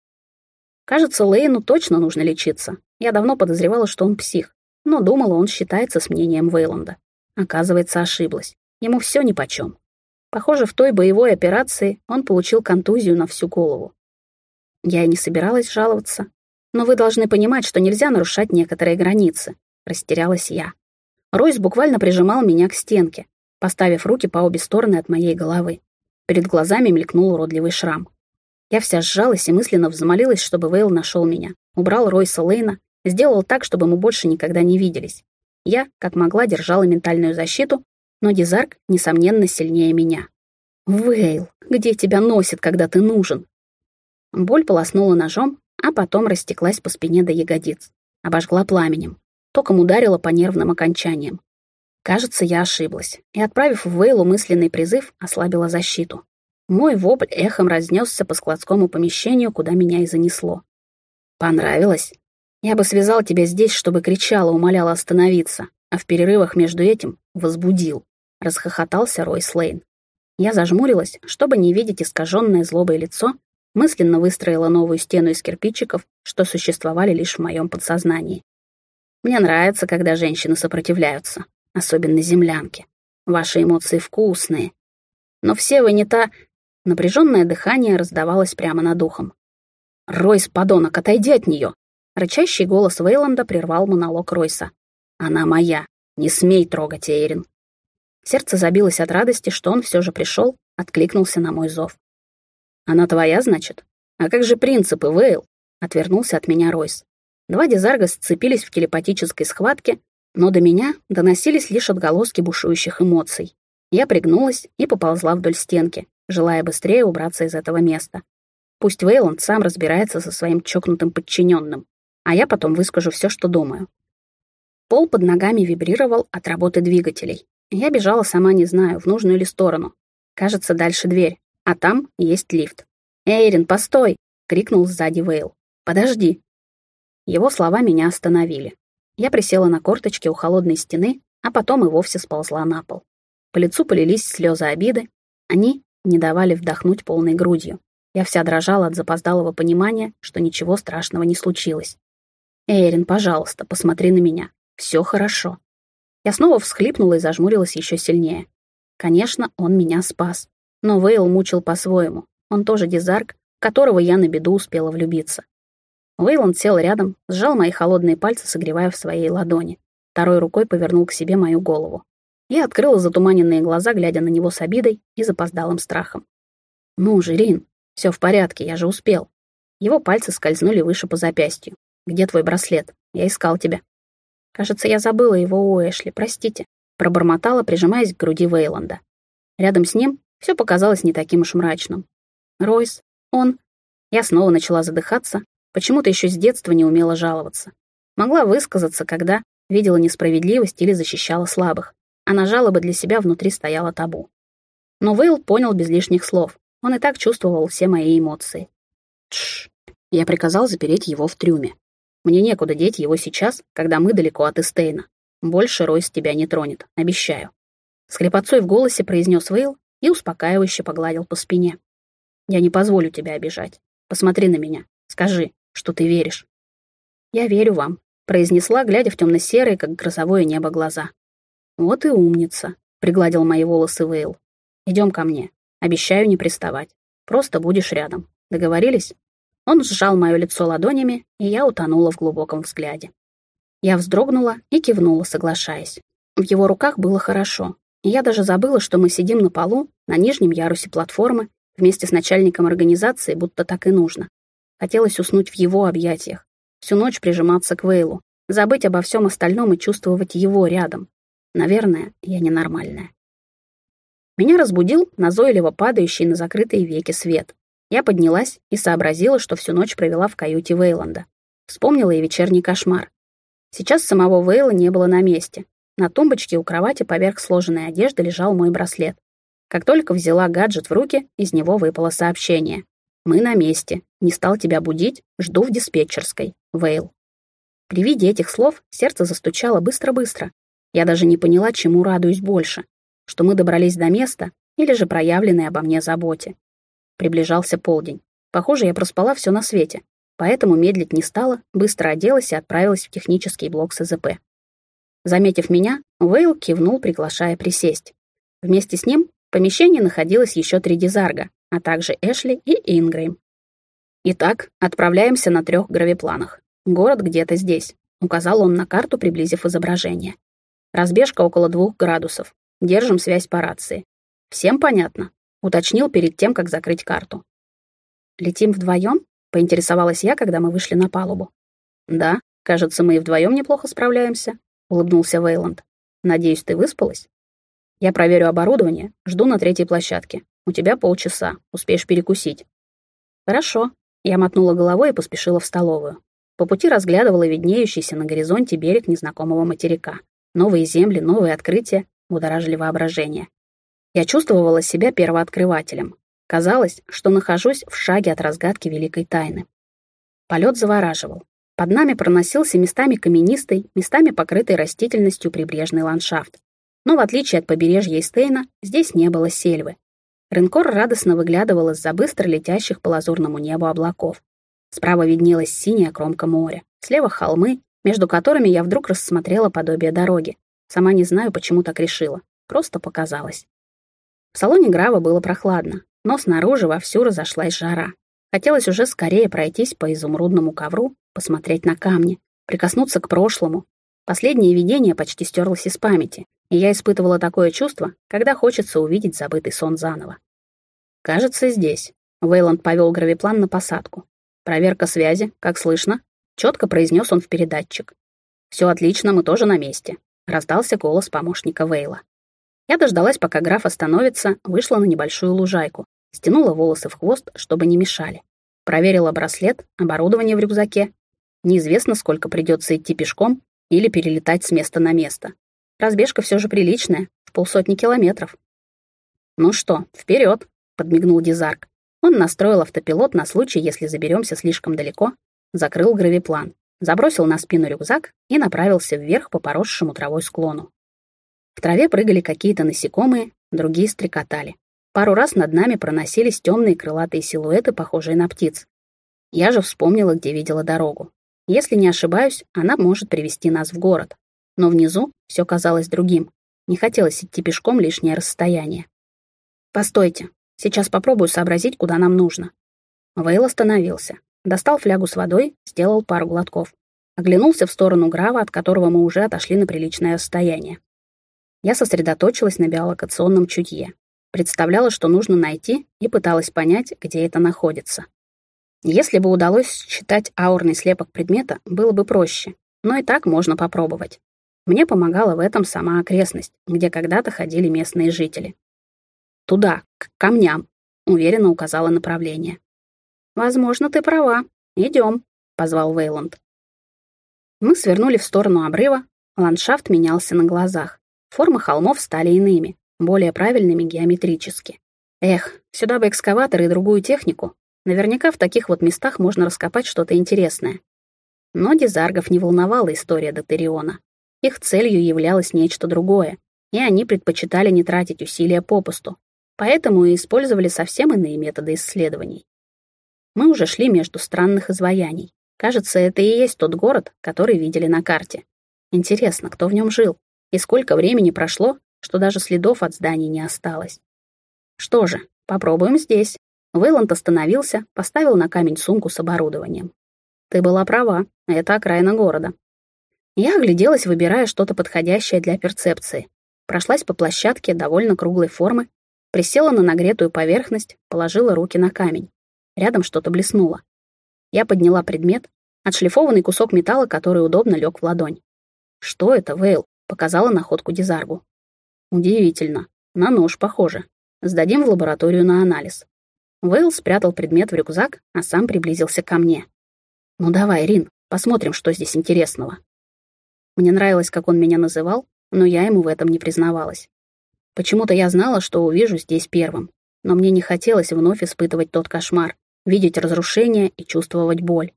Кажется, Лейну точно нужно лечиться. Я давно подозревала, что он псих но думала, он считается с мнением Вейланда. Оказывается, ошиблась. Ему все нипочем. Похоже, в той боевой операции он получил контузию на всю голову. Я и не собиралась жаловаться. Но вы должны понимать, что нельзя нарушать некоторые границы. Растерялась я. Ройс буквально прижимал меня к стенке, поставив руки по обе стороны от моей головы. Перед глазами мелькнул уродливый шрам. Я вся сжалась и мысленно взмолилась, чтобы Вейл нашел меня, убрал Ройса Лейна Сделал так, чтобы мы больше никогда не виделись. Я, как могла, держала ментальную защиту, но Дизарк, несомненно, сильнее меня. «Вейл, где тебя носит, когда ты нужен?» Боль полоснула ножом, а потом растеклась по спине до ягодиц. Обожгла пламенем. Током ударила по нервным окончаниям. Кажется, я ошиблась, и, отправив в Вейлу мысленный призыв, ослабила защиту. Мой вопль эхом разнесся по складскому помещению, куда меня и занесло. «Понравилось?» Я бы связал тебя здесь, чтобы кричала, умоляла остановиться, а в перерывах между этим возбудил. Расхохотался Рой Слейн. Я зажмурилась, чтобы не видеть искаженное злобое лицо, мысленно выстроила новую стену из кирпичиков, что существовали лишь в моем подсознании. Мне нравится, когда женщины сопротивляются, особенно землянки. Ваши эмоции вкусные. Но все вы не та... Напряженное дыхание раздавалось прямо над ухом. «Ройс, подонок, отойди от нее!» Рычащий голос Вейланда прервал монолог Ройса. «Она моя. Не смей трогать Эйрин». Сердце забилось от радости, что он все же пришел, откликнулся на мой зов. «Она твоя, значит? А как же принципы, Вейл?» — отвернулся от меня Ройс. Два дизарга сцепились в телепатической схватке, но до меня доносились лишь отголоски бушующих эмоций. Я пригнулась и поползла вдоль стенки, желая быстрее убраться из этого места. Пусть Вейланд сам разбирается со своим чокнутым подчиненным, а я потом выскажу все, что думаю. Пол под ногами вибрировал от работы двигателей. Я бежала сама не знаю, в нужную ли сторону. Кажется, дальше дверь, а там есть лифт. «Эйрин, постой!» — крикнул сзади Вейл. «Подожди!» Его слова меня остановили. Я присела на корточки у холодной стены, а потом и вовсе сползла на пол. По лицу полились слезы обиды. Они не давали вдохнуть полной грудью. Я вся дрожала от запоздалого понимания, что ничего страшного не случилось. «Эйрин, пожалуйста, посмотри на меня. Все хорошо». Я снова всхлипнула и зажмурилась еще сильнее. Конечно, он меня спас. Но Вейл мучил по-своему. Он тоже дизарк, которого я на беду успела влюбиться. Вейланд сел рядом, сжал мои холодные пальцы, согревая в своей ладони. Второй рукой повернул к себе мою голову. Я открыла затуманенные глаза, глядя на него с обидой и запоздалым страхом. «Ну же, Рин, все в порядке, я же успел». Его пальцы скользнули выше по запястью. «Где твой браслет? Я искал тебя». Кажется, я забыла его у Эшли, простите. Пробормотала, прижимаясь к груди Вейланда. Рядом с ним все показалось не таким уж мрачным. Ройс, он... Я снова начала задыхаться, почему-то еще с детства не умела жаловаться. Могла высказаться, когда видела несправедливость или защищала слабых, а на жалобы для себя внутри стояло табу. Но Вейл понял без лишних слов. Он и так чувствовал все мои эмоции. Тш. Я приказал запереть его в трюме. Мне некуда деть его сейчас, когда мы далеко от Эстейна. Больше Ройс тебя не тронет, обещаю. С хрипотцой в голосе произнес Вейл и успокаивающе погладил по спине. Я не позволю тебя обижать. Посмотри на меня. Скажи, что ты веришь. Я верю вам, произнесла, глядя в темно-серые, как грозовое небо, глаза. Вот и умница, пригладил мои волосы Вейл. Идем ко мне. Обещаю не приставать. Просто будешь рядом. Договорились? Он сжал мое лицо ладонями, и я утонула в глубоком взгляде. Я вздрогнула и кивнула, соглашаясь. В его руках было хорошо, и я даже забыла, что мы сидим на полу, на нижнем ярусе платформы, вместе с начальником организации, будто так и нужно. Хотелось уснуть в его объятиях, всю ночь прижиматься к Вейлу, забыть обо всем остальном и чувствовать его рядом. Наверное, я ненормальная. Меня разбудил назойливо падающий на закрытые веки свет. Я поднялась и сообразила, что всю ночь провела в каюте Вейланда. Вспомнила и вечерний кошмар. Сейчас самого Вейла не было на месте. На тумбочке у кровати поверх сложенной одежды лежал мой браслет. Как только взяла гаджет в руки, из него выпало сообщение. «Мы на месте. Не стал тебя будить. Жду в диспетчерской. Вейл». При виде этих слов сердце застучало быстро-быстро. Я даже не поняла, чему радуюсь больше. Что мы добрались до места или же проявленной обо мне заботе. Приближался полдень. Похоже, я проспала все на свете, поэтому медлить не стала, быстро оделась и отправилась в технический блок СЗП. Заметив меня, Вейл кивнул, приглашая присесть. Вместе с ним в помещении находилось еще три дизарга, а также Эшли и Ингрейм. «Итак, отправляемся на трех гравипланах. Город где-то здесь», — указал он на карту, приблизив изображение. «Разбежка около двух градусов. Держим связь по рации. Всем понятно?» Уточнил перед тем, как закрыть карту. «Летим вдвоем?» — поинтересовалась я, когда мы вышли на палубу. «Да, кажется, мы и вдвоем неплохо справляемся», — улыбнулся Вейланд. «Надеюсь, ты выспалась?» «Я проверю оборудование, жду на третьей площадке. У тебя полчаса, успеешь перекусить». «Хорошо», — я мотнула головой и поспешила в столовую. По пути разглядывала виднеющийся на горизонте берег незнакомого материка. Новые земли, новые открытия, будоражили воображение. Я чувствовала себя первооткрывателем. Казалось, что нахожусь в шаге от разгадки великой тайны. Полет завораживал. Под нами проносился местами каменистый, местами покрытый растительностью прибрежный ландшафт. Но в отличие от побережья Эстейна, здесь не было сельвы. Рынкор радостно выглядывал из-за быстро летящих по лазурному небу облаков. Справа виднелась синяя кромка моря, слева холмы, между которыми я вдруг рассмотрела подобие дороги. Сама не знаю, почему так решила. Просто показалось. В салоне Грава было прохладно, но снаружи вовсю разошлась жара. Хотелось уже скорее пройтись по изумрудному ковру, посмотреть на камни, прикоснуться к прошлому. Последнее видение почти стерлось из памяти, и я испытывала такое чувство, когда хочется увидеть забытый сон заново. «Кажется, здесь». Вейланд повел гравиплан на посадку. «Проверка связи, как слышно?» Четко произнес он в передатчик. «Все отлично, мы тоже на месте», — раздался голос помощника Вейла. Я дождалась, пока граф остановится, вышла на небольшую лужайку, стянула волосы в хвост, чтобы не мешали. Проверила браслет, оборудование в рюкзаке. Неизвестно, сколько придется идти пешком или перелетать с места на место. Разбежка все же приличная, в полсотни километров. «Ну что, вперед!» — подмигнул Дизарк. Он настроил автопилот на случай, если заберемся слишком далеко, закрыл гравиплан, забросил на спину рюкзак и направился вверх по поросшему травой склону. В траве прыгали какие-то насекомые, другие стрекотали. Пару раз над нами проносились темные крылатые силуэты, похожие на птиц. Я же вспомнила, где видела дорогу. Если не ошибаюсь, она может привести нас в город. Но внизу все казалось другим. Не хотелось идти пешком лишнее расстояние. «Постойте, сейчас попробую сообразить, куда нам нужно». Вейл остановился, достал флягу с водой, сделал пару глотков. Оглянулся в сторону Грава, от которого мы уже отошли на приличное расстояние. Я сосредоточилась на биолокационном чутье. Представляла, что нужно найти, и пыталась понять, где это находится. Если бы удалось считать аурный слепок предмета, было бы проще, но и так можно попробовать. Мне помогала в этом сама окрестность, где когда-то ходили местные жители. «Туда, к камням», — уверенно указала направление. «Возможно, ты права. Идем», — позвал Вейланд. Мы свернули в сторону обрыва, ландшафт менялся на глазах. Формы холмов стали иными, более правильными геометрически. Эх, сюда бы экскаватор и другую технику. Наверняка в таких вот местах можно раскопать что-то интересное. Но дизаргов не волновала история Дотериона. Их целью являлось нечто другое, и они предпочитали не тратить усилия попусту, поэтому и использовали совсем иные методы исследований. Мы уже шли между странных изваяний. Кажется, это и есть тот город, который видели на карте. Интересно, кто в нем жил? И сколько времени прошло, что даже следов от зданий не осталось. Что же, попробуем здесь. Вейланд остановился, поставил на камень сумку с оборудованием. Ты была права, это окраина города. Я огляделась, выбирая что-то подходящее для перцепции. Прошлась по площадке довольно круглой формы, присела на нагретую поверхность, положила руки на камень. Рядом что-то блеснуло. Я подняла предмет, отшлифованный кусок металла, который удобно лег в ладонь. Что это, Вейл? Показала находку Дизаргу. Удивительно. На нож похоже. Сдадим в лабораторию на анализ. Вейл спрятал предмет в рюкзак, а сам приблизился ко мне. «Ну давай, Рин, посмотрим, что здесь интересного». Мне нравилось, как он меня называл, но я ему в этом не признавалась. Почему-то я знала, что увижу здесь первым, но мне не хотелось вновь испытывать тот кошмар, видеть разрушение и чувствовать боль.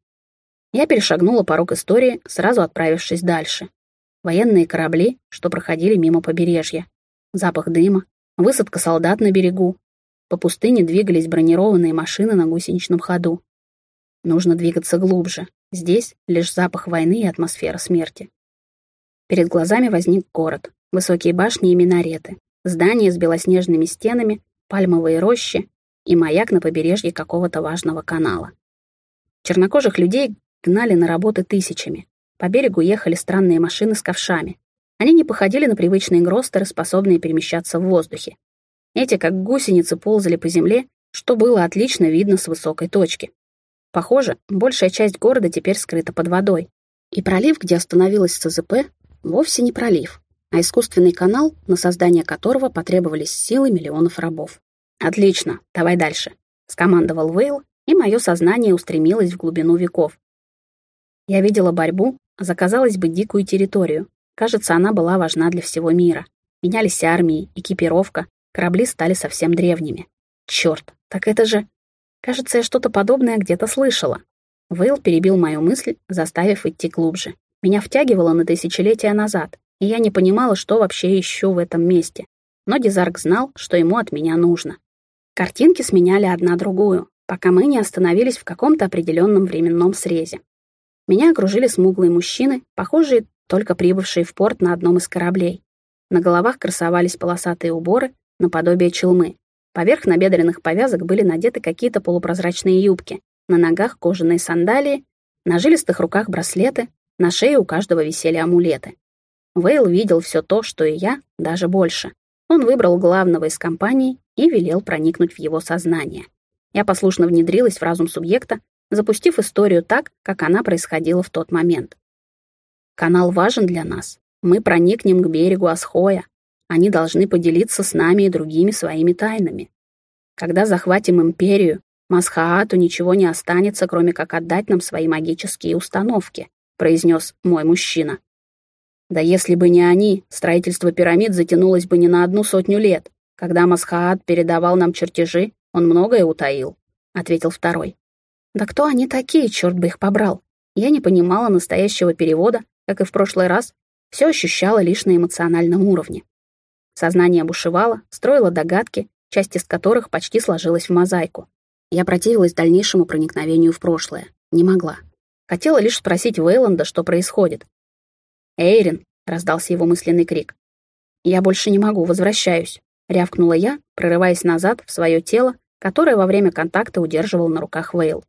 Я перешагнула порог истории, сразу отправившись дальше, военные корабли, что проходили мимо побережья, запах дыма, высадка солдат на берегу. По пустыне двигались бронированные машины на гусеничном ходу. Нужно двигаться глубже. Здесь лишь запах войны и атмосфера смерти. Перед глазами возник город, высокие башни и минареты, здания с белоснежными стенами, пальмовые рощи и маяк на побережье какого-то важного канала. Чернокожих людей гнали на работы тысячами, по берегу ехали странные машины с ковшами. Они не походили на привычные гростеры, способные перемещаться в воздухе. Эти, как гусеницы, ползали по земле, что было отлично видно с высокой точки. Похоже, большая часть города теперь скрыта под водой. И пролив, где остановилась ЦЗП, вовсе не пролив, а искусственный канал, на создание которого потребовались силы миллионов рабов. «Отлично, давай дальше», — скомандовал Вейл, и мое сознание устремилось в глубину веков. Я видела борьбу, заказалась бы дикую территорию. Кажется, она была важна для всего мира. Менялись армии, экипировка, корабли стали совсем древними. Черт, так это же... Кажется, я что-то подобное где-то слышала. Вейл перебил мою мысль, заставив идти глубже. Меня втягивало на тысячелетия назад, и я не понимала, что вообще ищу в этом месте. Но Дизарк знал, что ему от меня нужно. Картинки сменяли одна другую, пока мы не остановились в каком-то определенном временном срезе. Меня окружили смуглые мужчины, похожие только прибывшие в порт на одном из кораблей. На головах красовались полосатые уборы, наподобие челмы. Поверх набедренных повязок были надеты какие-то полупрозрачные юбки, на ногах кожаные сандалии, на жилистых руках браслеты, на шее у каждого висели амулеты. Вейл видел все то, что и я, даже больше. Он выбрал главного из компании и велел проникнуть в его сознание. Я послушно внедрилась в разум субъекта, запустив историю так, как она происходила в тот момент. Канал важен для нас. Мы проникнем к берегу Асхоя. Они должны поделиться с нами и другими своими тайнами. Когда захватим империю, Масхаату ничего не останется, кроме как отдать нам свои магические установки, произнес мой мужчина. Да если бы не они, строительство пирамид затянулось бы не на одну сотню лет. Когда Масхаат передавал нам чертежи, он многое утаил, ответил второй. Да кто они такие, черт бы их побрал? Я не понимала настоящего перевода, как и в прошлый раз, все ощущала лишь на эмоциональном уровне. Сознание бушевало, строило догадки, часть из которых почти сложилась в мозаику. Я противилась дальнейшему проникновению в прошлое. Не могла. Хотела лишь спросить Вейланда, что происходит. «Эйрин!» — раздался его мысленный крик. «Я больше не могу, возвращаюсь», — рявкнула я, прорываясь назад в свое тело, которое во время контакта удерживал на руках Вейл.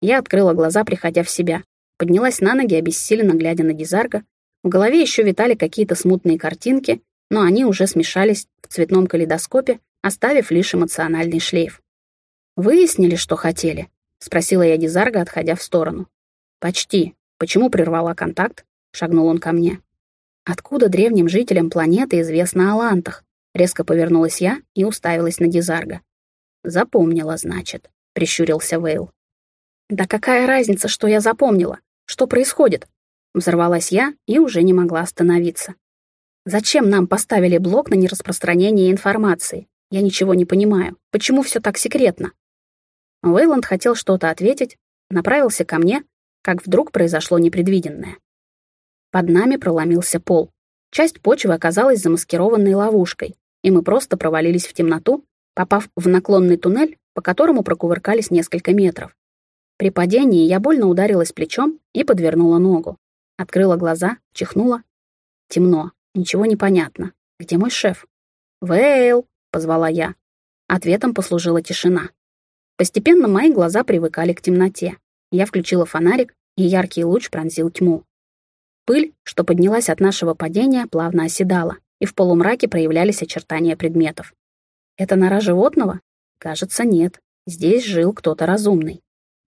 Я открыла глаза, приходя в себя. Поднялась на ноги, обессиленно глядя на Дизарга. В голове еще витали какие-то смутные картинки, но они уже смешались в цветном калейдоскопе, оставив лишь эмоциональный шлейф. «Выяснили, что хотели?» — спросила я Дизарга, отходя в сторону. «Почти. Почему прервала контакт?» — шагнул он ко мне. «Откуда древним жителям планеты известно о лантах?» Резко повернулась я и уставилась на Дизарга. «Запомнила, значит», — прищурился Вейл. «Да какая разница, что я запомнила? Что происходит?» Взорвалась я и уже не могла остановиться. «Зачем нам поставили блок на нераспространение информации? Я ничего не понимаю. Почему все так секретно?» Вейланд хотел что-то ответить, направился ко мне, как вдруг произошло непредвиденное. Под нами проломился пол. Часть почвы оказалась замаскированной ловушкой, и мы просто провалились в темноту, попав в наклонный туннель, по которому прокувыркались несколько метров. При падении я больно ударилась плечом и подвернула ногу. Открыла глаза, чихнула. Темно, ничего не понятно. Где мой шеф? «Вейл!» — позвала я. Ответом послужила тишина. Постепенно мои глаза привыкали к темноте. Я включила фонарик, и яркий луч пронзил тьму. Пыль, что поднялась от нашего падения, плавно оседала, и в полумраке проявлялись очертания предметов. Это нора животного? Кажется, нет. Здесь жил кто-то разумный.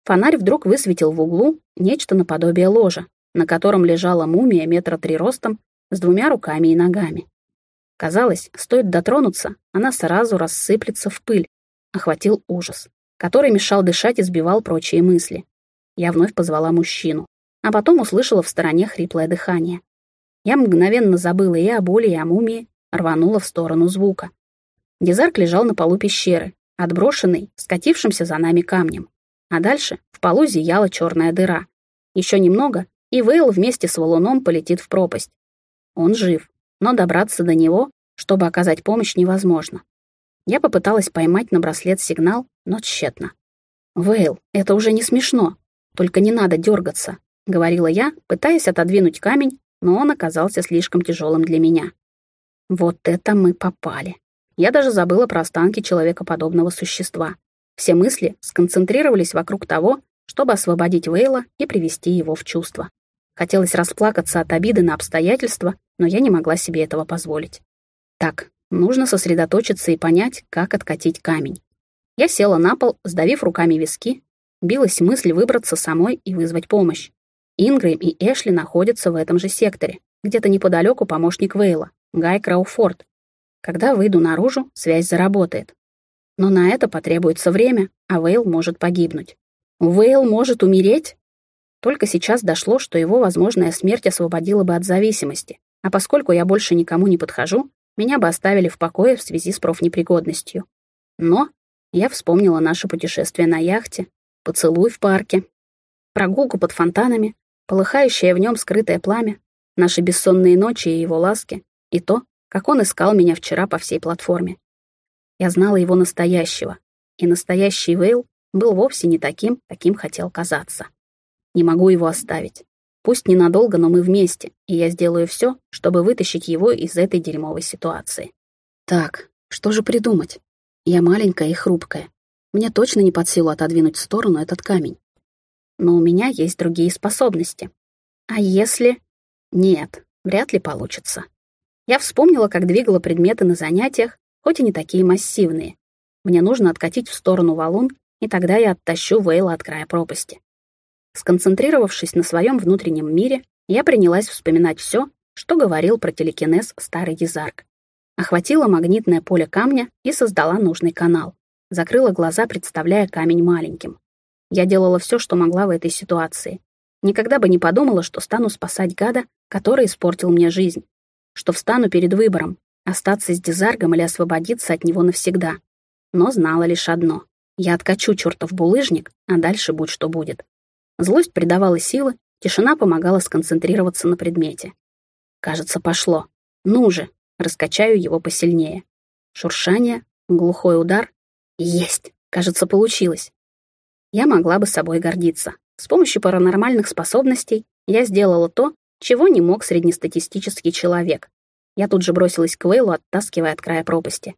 Фонарь вдруг высветил в углу нечто наподобие ложа, на котором лежала мумия метра три ростом с двумя руками и ногами. Казалось, стоит дотронуться, она сразу рассыплется в пыль. Охватил ужас, который мешал дышать и сбивал прочие мысли. Я вновь позвала мужчину, а потом услышала в стороне хриплое дыхание. Я мгновенно забыла и о боли, и о мумии, рванула в сторону звука. Дезарк лежал на полу пещеры, отброшенный, скатившимся за нами камнем. А дальше в полу зияла черная дыра. Еще немного, и Вейл вместе с валуном полетит в пропасть. Он жив, но добраться до него, чтобы оказать помощь, невозможно. Я попыталась поймать на браслет сигнал, но тщетно. «Вейл, это уже не смешно. Только не надо дергаться», — говорила я, пытаясь отодвинуть камень, но он оказался слишком тяжелым для меня. Вот это мы попали. Я даже забыла про останки человекоподобного существа. Все мысли сконцентрировались вокруг того, чтобы освободить Вейла и привести его в чувство. Хотелось расплакаться от обиды на обстоятельства, но я не могла себе этого позволить. Так, нужно сосредоточиться и понять, как откатить камень. Я села на пол, сдавив руками виски. Билась мысль выбраться самой и вызвать помощь. Ингрэм и Эшли находятся в этом же секторе. Где-то неподалеку помощник Вейла, Гай Крауфорд. Когда выйду наружу, связь заработает. Но на это потребуется время, а Вейл может погибнуть. Вейл может умереть? Только сейчас дошло, что его возможная смерть освободила бы от зависимости, а поскольку я больше никому не подхожу, меня бы оставили в покое в связи с профнепригодностью. Но я вспомнила наше путешествие на яхте, поцелуй в парке, прогулку под фонтанами, полыхающее в нем скрытое пламя, наши бессонные ночи и его ласки, и то, как он искал меня вчера по всей платформе. Я знала его настоящего, и настоящий Вейл был вовсе не таким, каким хотел казаться. Не могу его оставить. Пусть ненадолго, но мы вместе, и я сделаю все, чтобы вытащить его из этой дерьмовой ситуации. Так, что же придумать? Я маленькая и хрупкая. Мне точно не под силу отодвинуть в сторону этот камень. Но у меня есть другие способности. А если... Нет, вряд ли получится. Я вспомнила, как двигала предметы на занятиях, хоть и не такие массивные. Мне нужно откатить в сторону валун, и тогда я оттащу Вейла от края пропасти. Сконцентрировавшись на своем внутреннем мире, я принялась вспоминать все, что говорил про телекинез старый Езарк. Охватила магнитное поле камня и создала нужный канал. закрыла глаза, представляя камень маленьким. Я делала все, что могла в этой ситуации. Никогда бы не подумала, что стану спасать гада, который испортил мне жизнь. Что встану перед выбором — остаться с Дизаргом или освободиться от него навсегда. Но знала лишь одно. Я откачу чертов булыжник, а дальше будь что будет. Злость придавала силы, тишина помогала сконцентрироваться на предмете. Кажется, пошло. Ну же, раскачаю его посильнее. Шуршание, глухой удар. Есть! Кажется, получилось. Я могла бы собой гордиться. С помощью паранормальных способностей я сделала то, чего не мог среднестатистический человек. Я тут же бросилась к Вейлу, оттаскивая от края пропасти.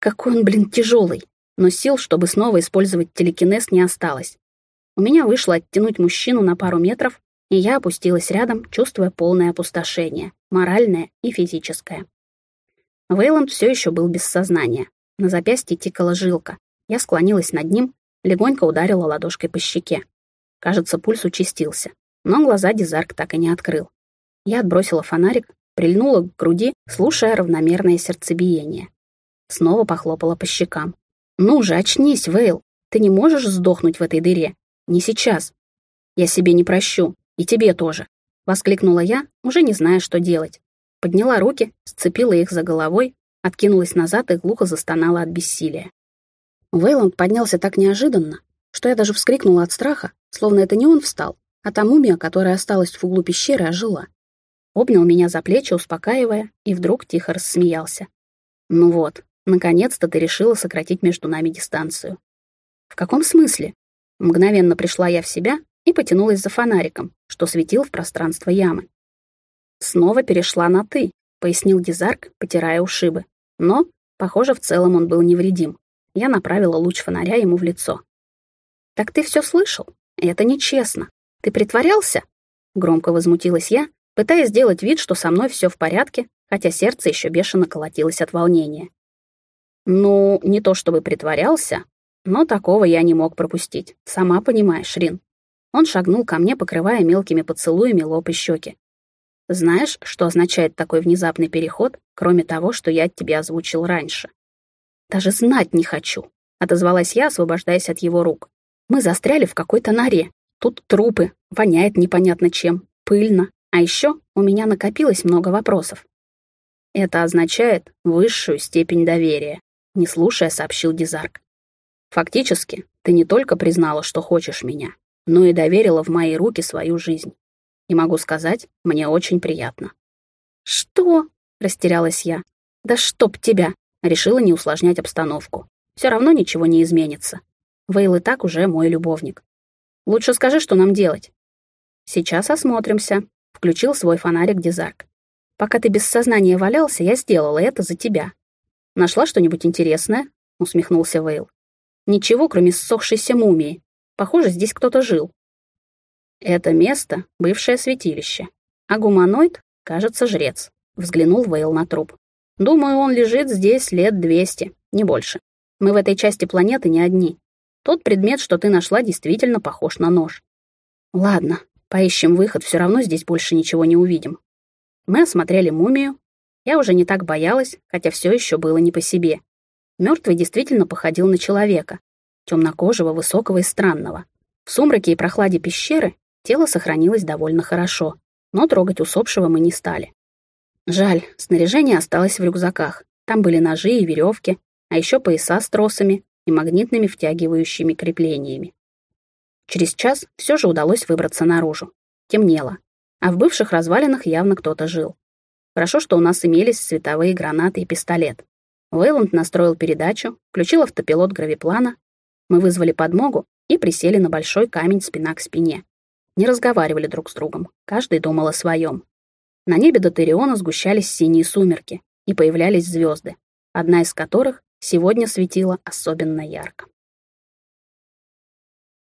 Какой он, блин, тяжелый, но сил, чтобы снова использовать телекинез, не осталось. У меня вышло оттянуть мужчину на пару метров, и я опустилась рядом, чувствуя полное опустошение, моральное и физическое. Вейланд все еще был без сознания. На запястье тикала жилка. Я склонилась над ним, легонько ударила ладошкой по щеке. Кажется, пульс участился, но глаза Дизарк так и не открыл. Я отбросила фонарик, прильнула к груди, слушая равномерное сердцебиение. Снова похлопала по щекам. «Ну же, очнись, Вейл! Ты не можешь сдохнуть в этой дыре. Не сейчас. Я себе не прощу, и тебе тоже!» Воскликнула я, уже не зная, что делать. Подняла руки, сцепила их за головой, откинулась назад и глухо застонала от бессилия. Вейланд поднялся так неожиданно, что я даже вскрикнула от страха, словно это не он встал, а та мумия, которая осталась в углу пещеры, ожила. Обнял меня за плечи, успокаивая, и вдруг тихо рассмеялся. «Ну вот, наконец-то ты решила сократить между нами дистанцию». «В каком смысле?» Мгновенно пришла я в себя и потянулась за фонариком, что светил в пространство ямы. «Снова перешла на «ты», — пояснил Дизарк, потирая ушибы. Но, похоже, в целом он был невредим. Я направила луч фонаря ему в лицо. «Так ты все слышал? Это нечестно. Ты притворялся?» Громко возмутилась я, пытаясь сделать вид, что со мной все в порядке, хотя сердце еще бешено колотилось от волнения. «Ну, не то чтобы притворялся, но такого я не мог пропустить. Сама понимаешь, Рин». Он шагнул ко мне, покрывая мелкими поцелуями лоб и щеки. «Знаешь, что означает такой внезапный переход, кроме того, что я тебе озвучил раньше?» «Даже знать не хочу», — отозвалась я, освобождаясь от его рук. Мы застряли в какой-то норе. Тут трупы, воняет непонятно чем, пыльно. А еще у меня накопилось много вопросов. Это означает высшую степень доверия, не слушая, сообщил Дизарк. Фактически, ты не только признала, что хочешь меня, но и доверила в мои руки свою жизнь. И могу сказать, мне очень приятно. Что? Растерялась я. Да чтоб тебя! Решила не усложнять обстановку. Все равно ничего не изменится. Вейл и так уже мой любовник. Лучше скажи, что нам делать. Сейчас осмотримся. Включил свой фонарик Дизарк. Пока ты без сознания валялся, я сделала это за тебя. Нашла что-нибудь интересное? Усмехнулся Вейл. Ничего, кроме ссохшейся мумии. Похоже, здесь кто-то жил. Это место — бывшее святилище. А гуманоид, кажется, жрец. Взглянул Вейл на труп. Думаю, он лежит здесь лет двести, не больше. Мы в этой части планеты не одни. Тот предмет, что ты нашла, действительно похож на нож. Ладно, поищем выход, все равно здесь больше ничего не увидим. Мы осмотрели мумию. Я уже не так боялась, хотя все еще было не по себе. Мертвый действительно походил на человека, темнокожего, высокого и странного. В сумраке и прохладе пещеры тело сохранилось довольно хорошо, но трогать усопшего мы не стали. Жаль, снаряжение осталось в рюкзаках. Там были ножи и веревки, а еще пояса с тросами, и магнитными втягивающими креплениями. Через час все же удалось выбраться наружу. Темнело, а в бывших развалинах явно кто-то жил. Хорошо, что у нас имелись световые гранаты и пистолет. Вейланд настроил передачу, включил автопилот гравиплана. Мы вызвали подмогу и присели на большой камень спина к спине. Не разговаривали друг с другом, каждый думал о своем. На небе до Териона сгущались синие сумерки, и появлялись звезды, одна из которых сегодня светило особенно ярко.